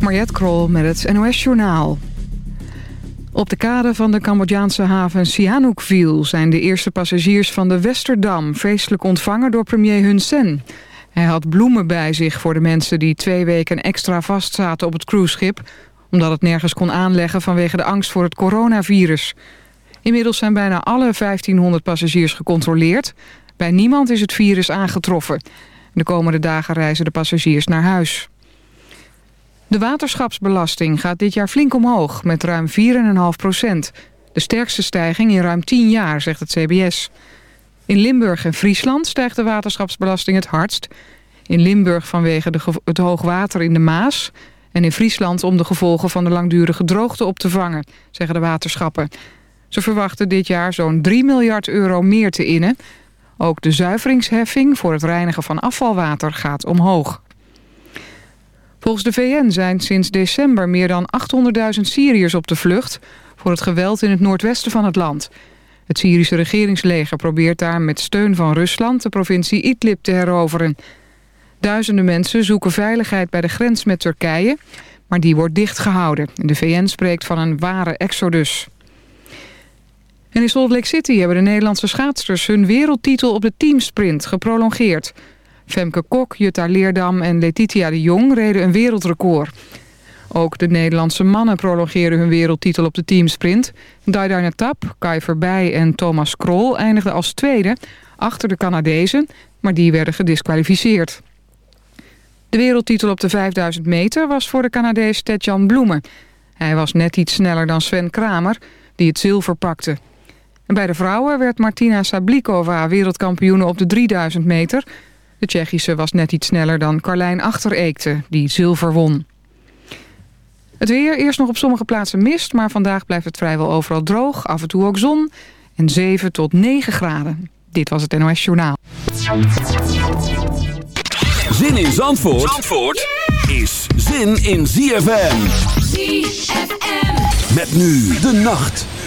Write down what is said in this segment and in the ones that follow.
Mariette Krol met het NOS Journaal. Op de kade van de Cambodjaanse haven Sihanoukville... zijn de eerste passagiers van de Westerdam feestelijk ontvangen door premier Hun Sen. Hij had bloemen bij zich voor de mensen die twee weken extra vastzaten op het cruiseschip... omdat het nergens kon aanleggen vanwege de angst voor het coronavirus. Inmiddels zijn bijna alle 1500 passagiers gecontroleerd. Bij niemand is het virus aangetroffen. De komende dagen reizen de passagiers naar huis. De waterschapsbelasting gaat dit jaar flink omhoog, met ruim 4,5 procent. De sterkste stijging in ruim 10 jaar, zegt het CBS. In Limburg en Friesland stijgt de waterschapsbelasting het hardst. In Limburg vanwege de, het hoogwater in de Maas... en in Friesland om de gevolgen van de langdurige droogte op te vangen, zeggen de waterschappen. Ze verwachten dit jaar zo'n 3 miljard euro meer te innen. Ook de zuiveringsheffing voor het reinigen van afvalwater gaat omhoog. Volgens de VN zijn sinds december meer dan 800.000 Syriërs op de vlucht... voor het geweld in het noordwesten van het land. Het Syrische regeringsleger probeert daar met steun van Rusland... de provincie Idlib te heroveren. Duizenden mensen zoeken veiligheid bij de grens met Turkije... maar die wordt dichtgehouden. De VN spreekt van een ware exodus. In Salt Lake City hebben de Nederlandse schaatsters... hun wereldtitel op de teamsprint geprolongeerd... Femke Kok, Jutta Leerdam en Letitia de Jong reden een wereldrecord. Ook de Nederlandse mannen prolongeerden hun wereldtitel op de teamsprint. Daidarne Tap, Kai Verbij en Thomas Krol eindigden als tweede... achter de Canadezen, maar die werden gedisqualificeerd. De wereldtitel op de 5000 meter was voor de Canadees Ted-Jan Bloemen. Hij was net iets sneller dan Sven Kramer, die het zilver pakte. En bij de vrouwen werd Martina Sablikova wereldkampioene op de 3000 meter... De Tsjechische was net iets sneller dan Carlijn Achtereekte, die zilver won. Het weer, eerst nog op sommige plaatsen mist... maar vandaag blijft het vrijwel overal droog, af en toe ook zon... en 7 tot 9 graden. Dit was het NOS Journaal. Zin in Zandvoort, Zandvoort is zin in ZFM. ZFM. Met nu de nacht.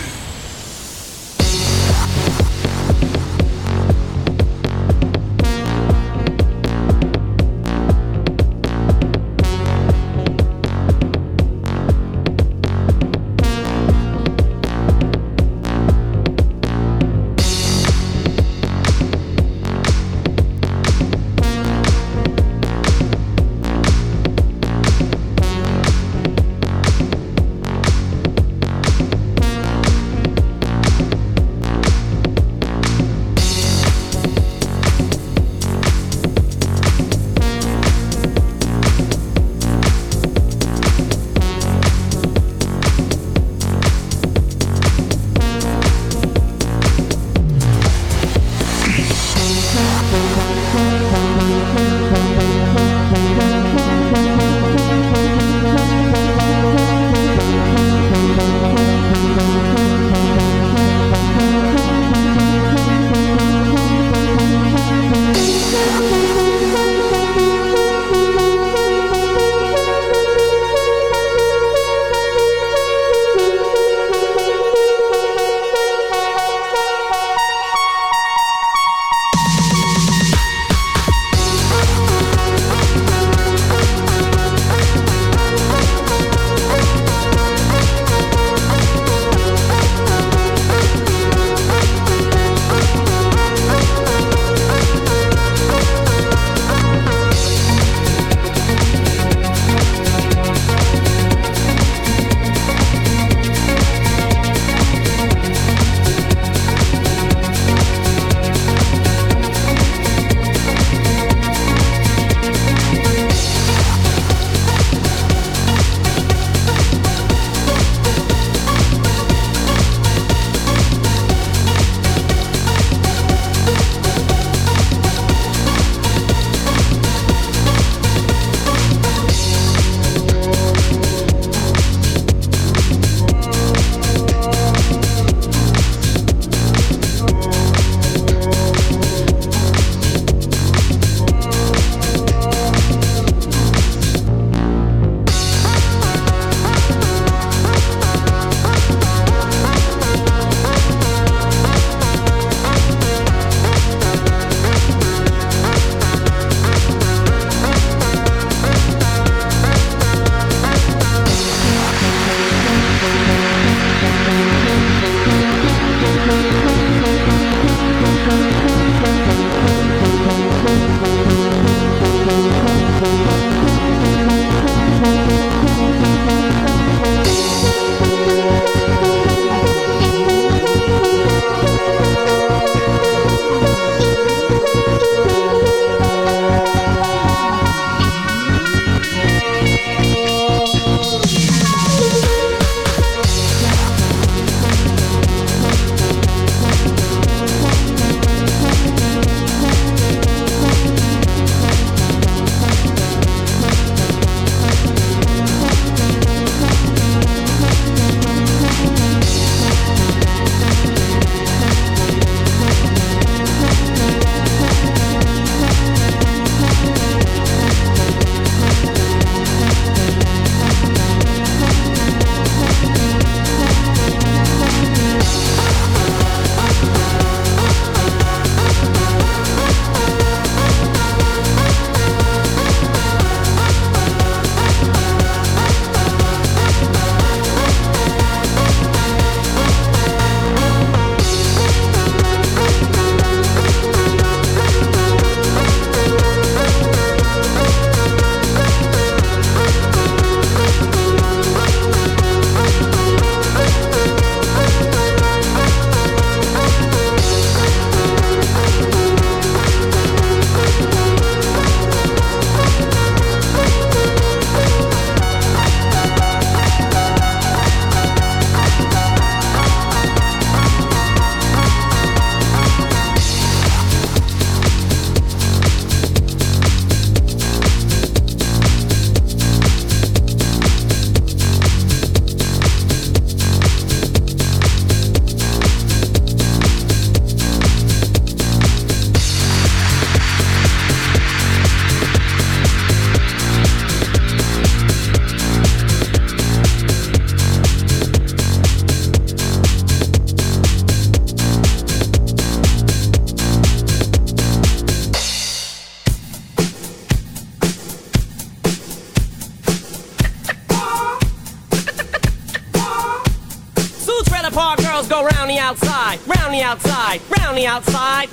five hard girls go round the outside, round the outside, round the outside.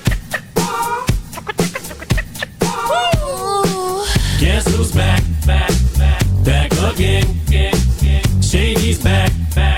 Ooh. Guess who's back, back, back, back again? Shady's back, back.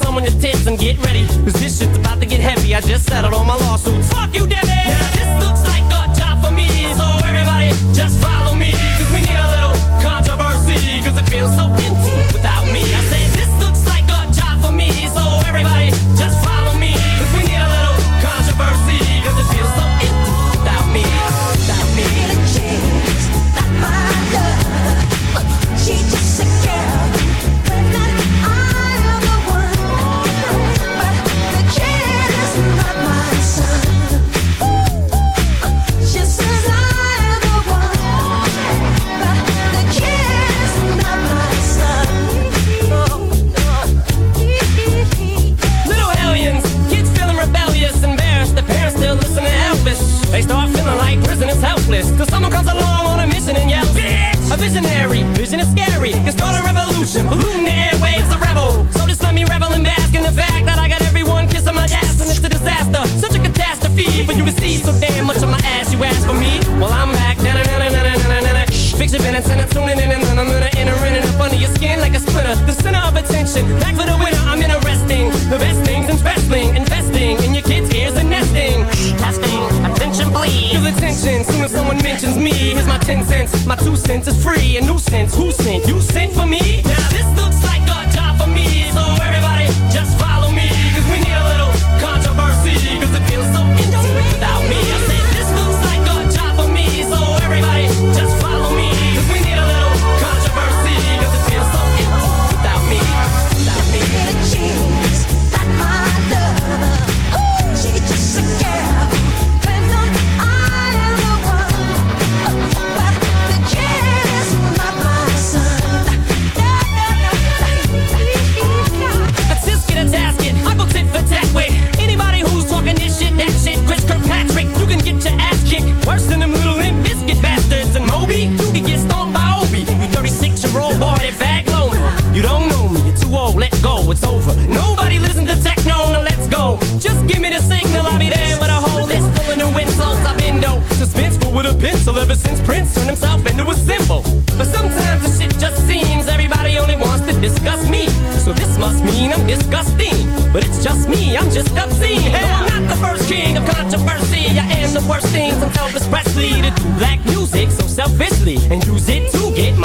Put some on your tits and get ready, cause this shit's about to get heavy. I just settled all my lawsuits. Fuck you, Debbie! My two cents is free, a nuisance. Who sent? You sent for me? Prince turned himself into a symbol. But sometimes the shit just seems everybody only wants to discuss me. So this must mean I'm disgusting. But it's just me, I'm just obscene. Hell, I'm not the first king of controversy. I am the worst thing since Elvis Presley to do black music so selfishly and use it to get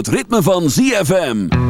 het ritme van ZFM.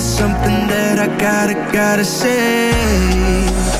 there's something that I gotta, gotta say.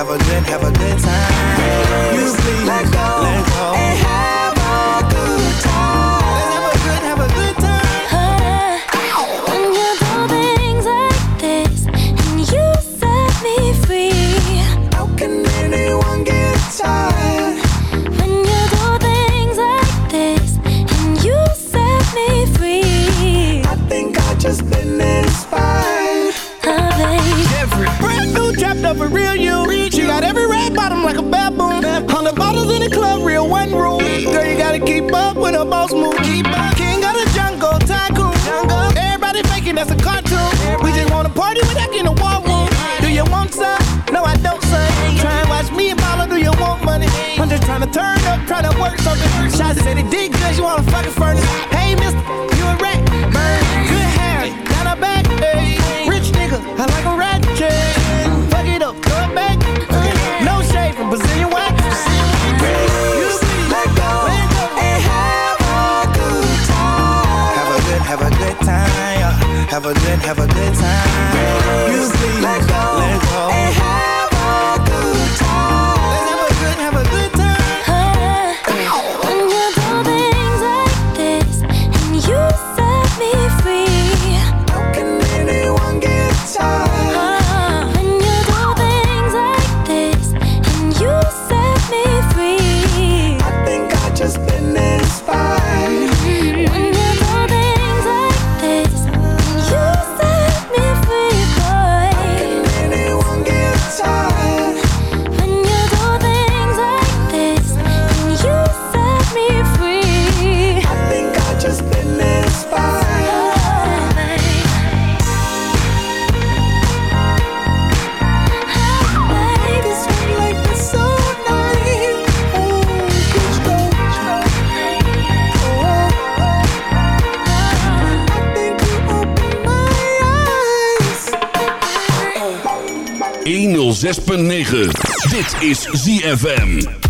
have a good, have a good time. You please let go. Try to work something. Shots said it did good, you wanna fucking furnace. Hey, mister, you a rat. Bird, good hair, got a back. Hey. Rich nigga, I like a rat. Yeah. Fuck it up, throw back. No shade from Brazilian wax. Breathe, let go, and have a good time. Have a good, have a good time. Have a good, have a good time 6.9. Dit is ZFM.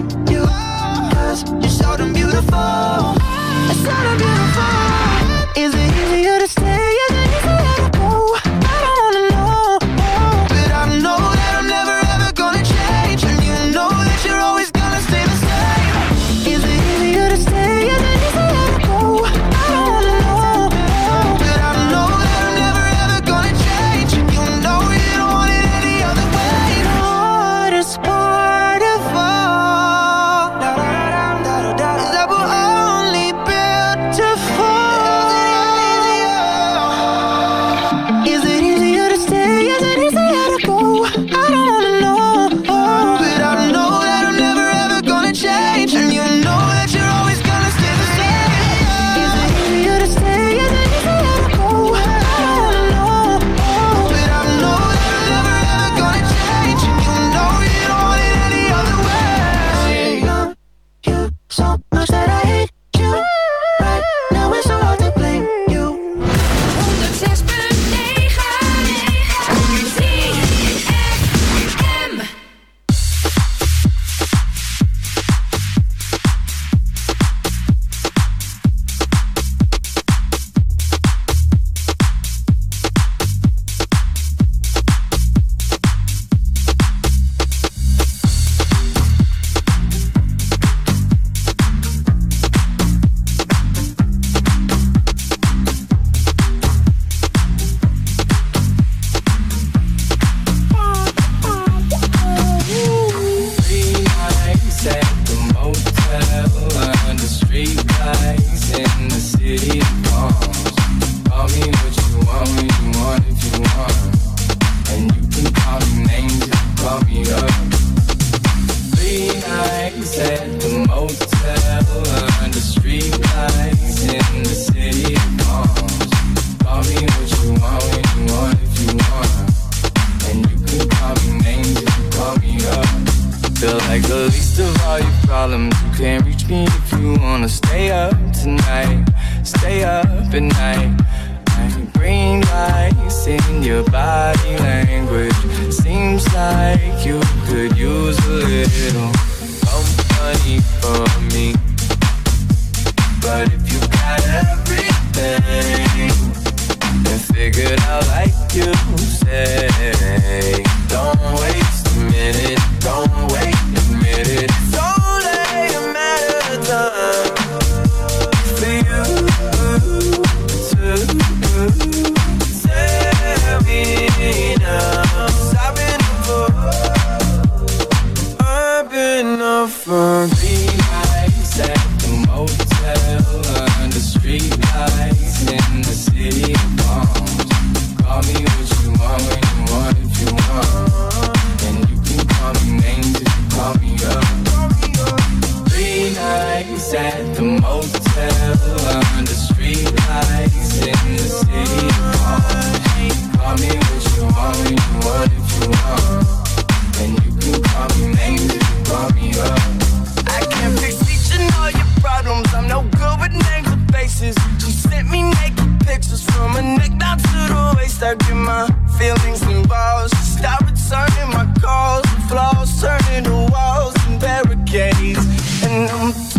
days, and I'm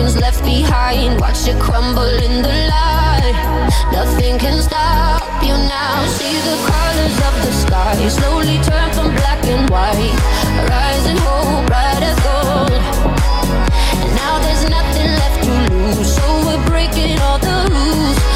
was left behind. Watch it crumble in the light. Nothing can stop you now. See the colors of the sky slowly turn from black and white. Rising hope, bright as gold. And now there's nothing left to lose. So we're breaking all the rules.